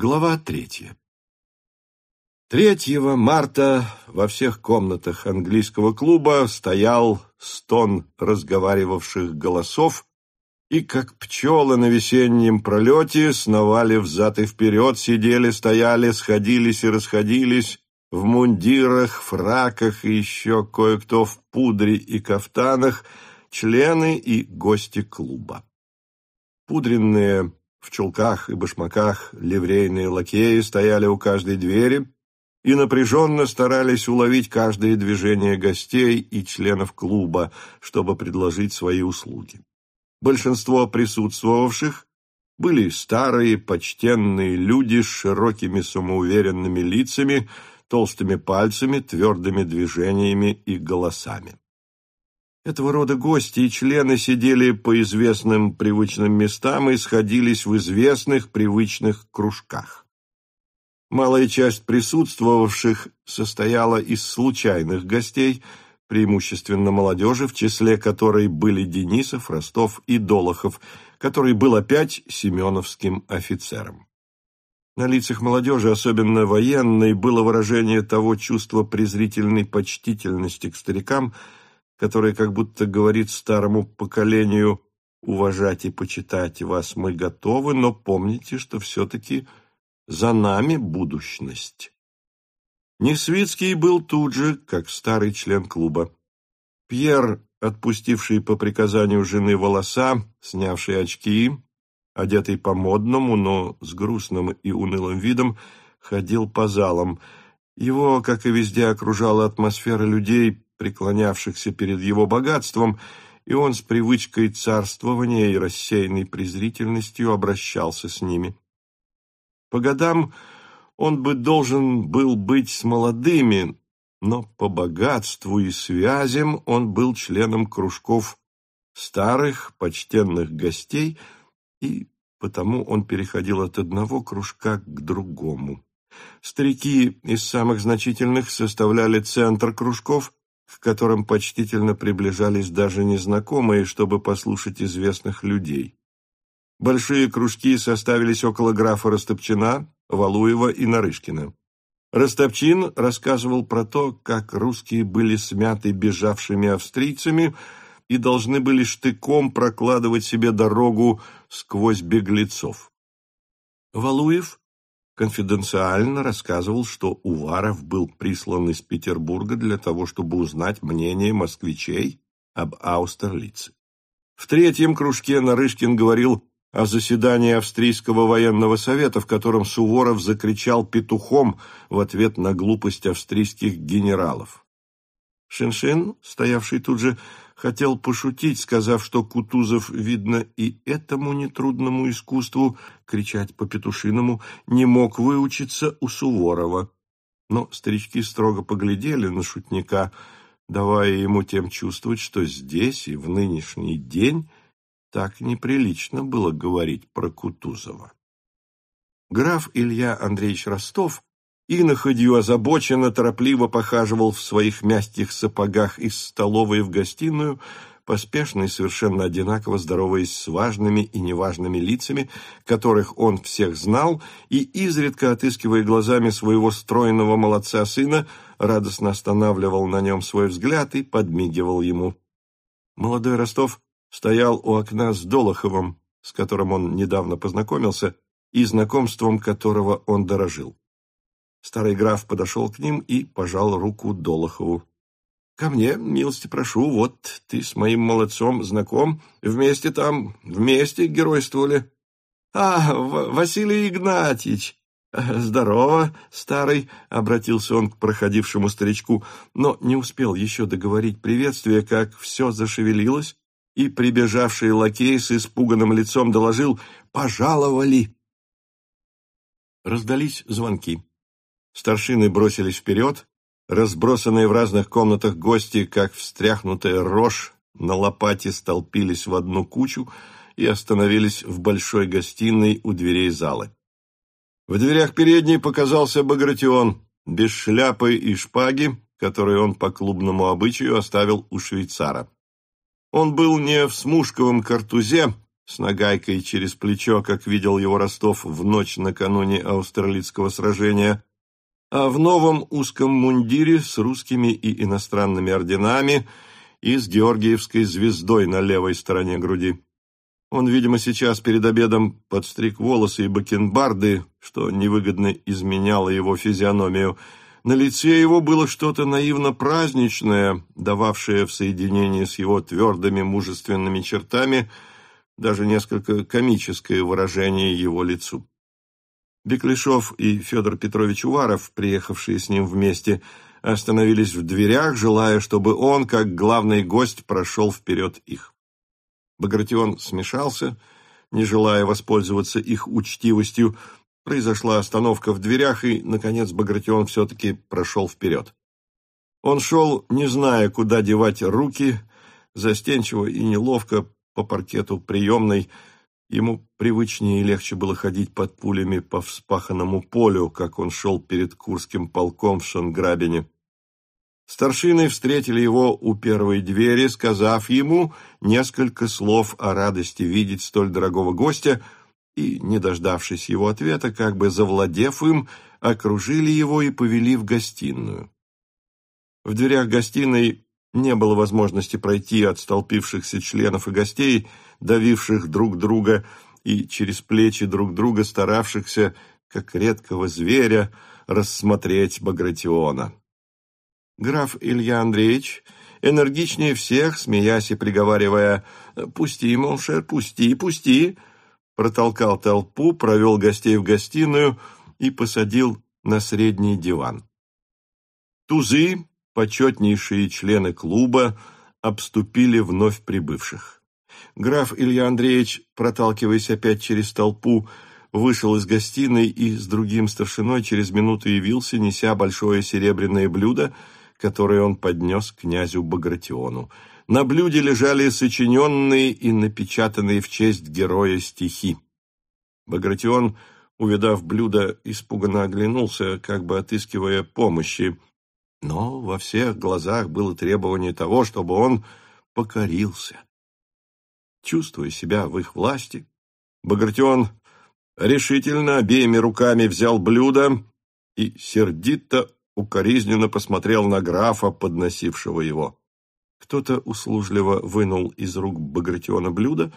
Глава третья. 3 марта во всех комнатах английского клуба стоял стон разговаривавших голосов, и, как пчелы на весеннем пролете, сновали взад и вперед, сидели, стояли, сходились и расходились, в мундирах, фраках и еще кое-кто в пудре и кафтанах, члены и гости клуба. Пудренные в чулках и башмаках ливрейные лакеи стояли у каждой двери и напряженно старались уловить каждое движение гостей и членов клуба, чтобы предложить свои услуги. Большинство присутствовавших были старые, почтенные люди с широкими самоуверенными лицами, толстыми пальцами, твердыми движениями и голосами. Этого рода гости и члены сидели по известным привычным местам и сходились в известных привычных кружках. Малая часть присутствовавших состояла из случайных гостей, преимущественно молодежи, в числе которой были Денисов, Ростов и Долохов, который был опять семеновским офицером. На лицах молодежи, особенно военной, было выражение того чувства презрительной почтительности к старикам, которое как будто говорит старому поколению «уважать и почитать вас мы готовы, но помните, что все-таки за нами будущность». Несвицкий был тут же, как старый член клуба. Пьер, отпустивший по приказанию жены волоса, снявший очки, одетый по-модному, но с грустным и унылым видом, ходил по залам. Его, как и везде, окружала атмосфера людей, преклонявшихся перед его богатством, и он с привычкой царствования и рассеянной презрительностью обращался с ними. По годам он бы должен был быть с молодыми, но по богатству и связям он был членом кружков старых, почтенных гостей, и потому он переходил от одного кружка к другому. Старики из самых значительных составляли центр кружков, к которым почтительно приближались даже незнакомые, чтобы послушать известных людей. Большие кружки составились около графа Растопчина, Валуева и Нарышкина. Растопчин рассказывал про то, как русские были смяты бежавшими австрийцами и должны были штыком прокладывать себе дорогу сквозь беглецов. Валуев конфиденциально рассказывал, что Уваров был прислан из Петербурга для того, чтобы узнать мнение москвичей об Аустерлице. В третьем кружке Нарышкин говорил о заседании Австрийского военного совета, в котором Суворов закричал петухом в ответ на глупость австрийских генералов. Шиншин, стоявший тут же, хотел пошутить, сказав, что Кутузов, видно, и этому нетрудному искусству, кричать по-петушиному, не мог выучиться у Суворова. Но старички строго поглядели на шутника, давая ему тем чувствовать, что здесь и в нынешний день так неприлично было говорить про Кутузова. Граф Илья Андреевич Ростов иноходью озабоченно торопливо похаживал в своих мягких сапогах из столовой в гостиную, поспешно и совершенно одинаково здороваясь с важными и неважными лицами, которых он всех знал, и, изредка отыскивая глазами своего стройного молодца-сына, радостно останавливал на нем свой взгляд и подмигивал ему. Молодой Ростов стоял у окна с Долоховым, с которым он недавно познакомился, и знакомством которого он дорожил. Старый граф подошел к ним и пожал руку Долохову. «Ко мне, милости прошу, вот ты с моим молодцом знаком, вместе там, вместе геройствовали». «А, Василий Игнатьич!» «Здорово, старый!» — обратился он к проходившему старичку, но не успел еще договорить приветствие, как все зашевелилось, и прибежавший лакей с испуганным лицом доложил «Пожаловали!». Раздались звонки. Старшины бросились вперед, разбросанные в разных комнатах гости, как встряхнутая рожь, на лопате столпились в одну кучу и остановились в большой гостиной у дверей залы. В дверях передней показался Багратион, без шляпы и шпаги, которые он по клубному обычаю оставил у швейцара. Он был не в смушковом картузе с нагайкой через плечо, как видел его Ростов в ночь накануне австралийского сражения, а в новом узком мундире с русскими и иностранными орденами и с георгиевской звездой на левой стороне груди. Он, видимо, сейчас перед обедом подстриг волосы и бакенбарды, что невыгодно изменяло его физиономию. На лице его было что-то наивно-праздничное, дававшее в соединении с его твердыми мужественными чертами даже несколько комическое выражение его лицу. Беклешов и Федор Петрович Уваров, приехавшие с ним вместе, остановились в дверях, желая, чтобы он, как главный гость, прошел вперед их. Багратион смешался, не желая воспользоваться их учтивостью. Произошла остановка в дверях, и, наконец, Багратион все-таки прошел вперед. Он шел, не зная, куда девать руки, застенчиво и неловко по паркету приемной. Ему привычнее и легче было ходить под пулями по вспаханному полю, как он шел перед Курским полком в Шонграбине. Старшины встретили его у первой двери, сказав ему несколько слов о радости видеть столь дорогого гостя, и, не дождавшись его ответа, как бы завладев им, окружили его и повели в гостиную. В дверях гостиной не было возможности пройти от столпившихся членов и гостей, давивших друг друга и через плечи друг друга старавшихся, как редкого зверя, рассмотреть Багратиона. Граф Илья Андреевич, энергичнее всех, смеясь и приговаривая «Пусти, mon cher, пусти, пусти!» протолкал толпу, провел гостей в гостиную и посадил на средний диван. Тузы, почетнейшие члены клуба, обступили вновь прибывших. Граф Илья Андреевич, проталкиваясь опять через толпу, вышел из гостиной и с другим старшиной через минуту явился, неся большое серебряное блюдо, который он поднес князю Багратиону. На блюде лежали сочиненные и напечатанные в честь героя стихи. Багратион, увидав блюдо, испуганно оглянулся, как бы отыскивая помощи, но во всех глазах было требование того, чтобы он покорился. Чувствуя себя в их власти, Багратион решительно обеими руками взял блюдо и сердито укоризненно посмотрел на графа, подносившего его. Кто-то услужливо вынул из рук Багратиона блюдо,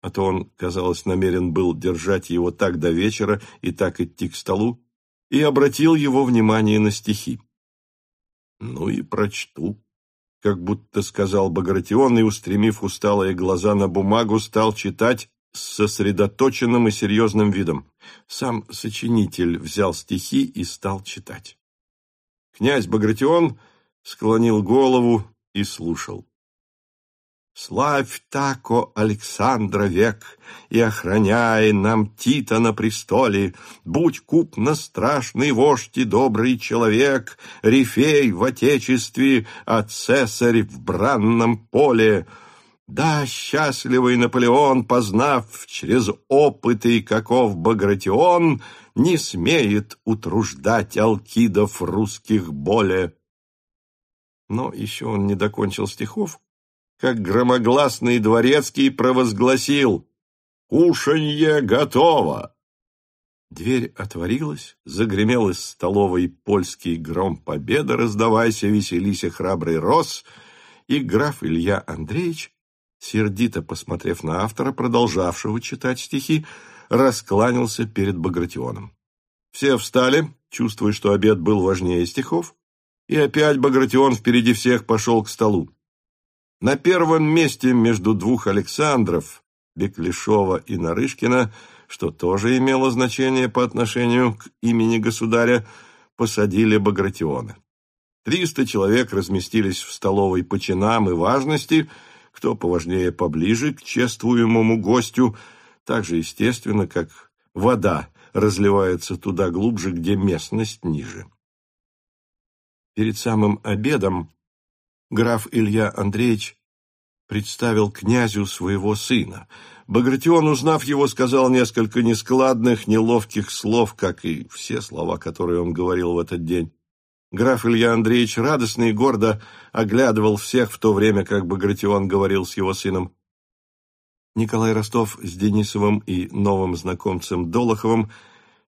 а то он, казалось, намерен был держать его так до вечера и так идти к столу, и обратил его внимание на стихи. «Ну и прочту», — как будто сказал Багратион, и, устремив усталые глаза на бумагу, стал читать с сосредоточенным и серьезным видом. Сам сочинитель взял стихи и стал читать. Князь Багратион склонил голову и слушал. Славь тако Александра век, и охраняй нам Тита на престоле, будь купно страшный вождь и добрый человек, рифей в отечестве, а цесарь в бранном поле. Да, счастливый Наполеон, познав через опыты, каков Багратион, не смеет утруждать алкидов русских более. Но еще он не докончил стихов, как громогласный дворецкий провозгласил «Кушанье готово!». Дверь отворилась, загремел из столовой польский гром победы, раздавайся, веселися, храбрый рос, и граф Илья Андреевич, сердито посмотрев на автора, продолжавшего читать стихи, раскланялся перед Багратионом. Все встали, чувствуя, что обед был важнее стихов, и опять Багратион впереди всех пошел к столу. На первом месте между двух Александров, Беклешова и Нарышкина, что тоже имело значение по отношению к имени государя, посадили Багратиона. Триста человек разместились в столовой по чинам и важности, кто поважнее поближе к чествуемому гостю, так же естественно, как вода разливается туда глубже, где местность ниже. Перед самым обедом граф Илья Андреевич представил князю своего сына. Багратион, узнав его, сказал несколько нескладных, неловких слов, как и все слова, которые он говорил в этот день. Граф Илья Андреевич радостно и гордо оглядывал всех в то время, как Багратион говорил с его сыном. Николай Ростов с Денисовым и новым знакомцем Долоховым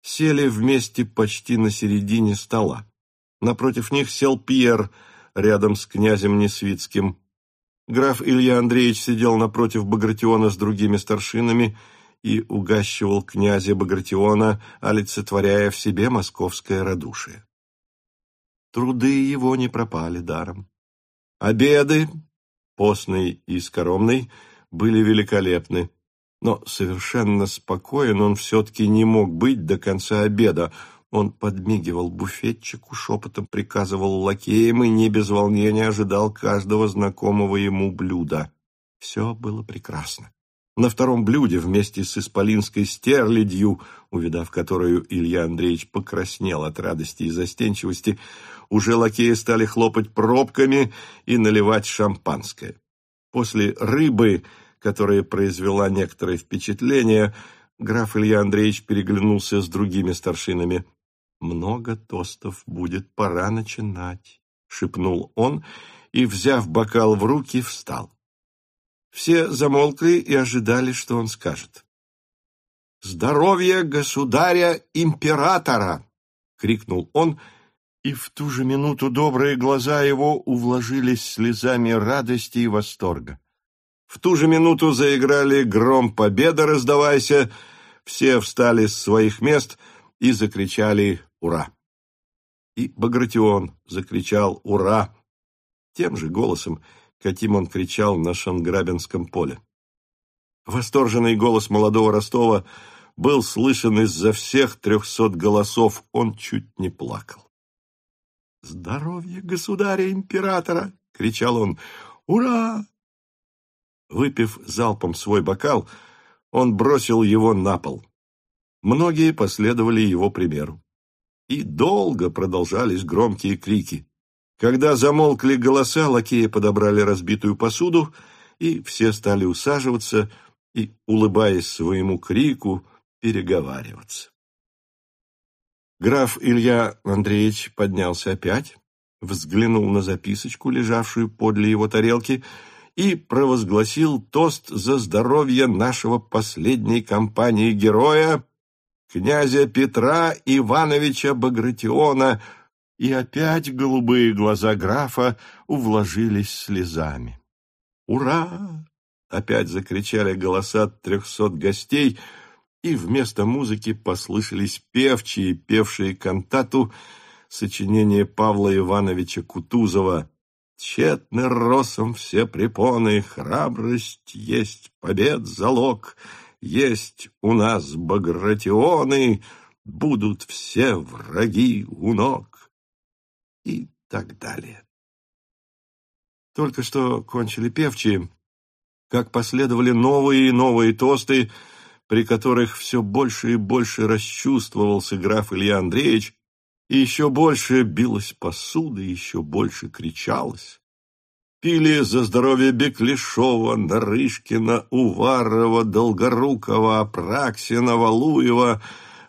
сели вместе почти на середине стола. Напротив них сел Пьер рядом с князем Несвицким. Граф Илья Андреевич сидел напротив Багратиона с другими старшинами и угащивал князя Багратиона, олицетворяя в себе московское радушие. Труды его не пропали даром. Обеды, постный и скоромный, были великолепны, но совершенно спокоен он все-таки не мог быть до конца обеда. Он подмигивал буфетчику, шепотом приказывал лакеям и не без волнения ожидал каждого знакомого ему блюда. Все было прекрасно. На втором блюде вместе с исполинской стерлядью, увидав которую Илья Андреевич покраснел от радости и застенчивости, уже лакеи стали хлопать пробками и наливать шампанское. После рыбы, которая произвела некоторое впечатление, граф Илья Андреевич переглянулся с другими старшинами. «Много тостов будет, пора начинать», — шепнул он и, взяв бокал в руки, встал. Все замолкли и ожидали, что он скажет. «Здоровье государя-императора!» — крикнул он, — и в ту же минуту добрые глаза его увложились слезами радости и восторга. В ту же минуту заиграли гром победы, раздавайся, все встали с своих мест и закричали «Ура!». И Багратион закричал «Ура!» тем же голосом, каким он кричал на Шанграбинском поле. Восторженный голос молодого Ростова был слышен из-за всех трехсот голосов, он чуть не плакал. «Здоровье государя-императора!» — кричал он. «Ура!» Выпив залпом свой бокал, он бросил его на пол. Многие последовали его примеру. И долго продолжались громкие крики. Когда замолкли голоса, лакеи подобрали разбитую посуду, и все стали усаживаться и, улыбаясь своему крику, переговариваться. Граф Илья Андреевич поднялся опять, взглянул на записочку, лежавшую подле его тарелки, и провозгласил тост за здоровье нашего последней компании героя, князя Петра Ивановича Багратиона, и опять голубые глаза графа увложились слезами. «Ура!» — опять закричали голоса трехсот гостей — и вместо музыки послышались певчие, певшие кантату сочинение Павла Ивановича Кутузова «Тщетны росом все препоны, храбрость есть побед залог, есть у нас багратионы, будут все враги у ног» и так далее. Только что кончили певчие, как последовали новые и новые тосты, при которых все больше и больше расчувствовался граф Илья Андреевич, и еще больше билась посуда, еще больше кричалось. Пили за здоровье Беклешова, Нарышкина, Уварова, Долгорукова, Апраксина, Валуева,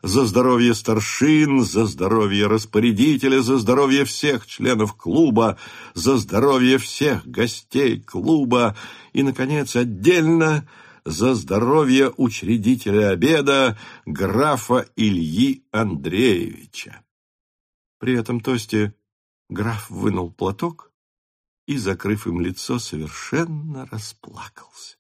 за здоровье старшин, за здоровье распорядителя, за здоровье всех членов клуба, за здоровье всех гостей клуба и, наконец, отдельно за здоровье учредителя обеда графа Ильи Андреевича. При этом тосте граф вынул платок и, закрыв им лицо, совершенно расплакался.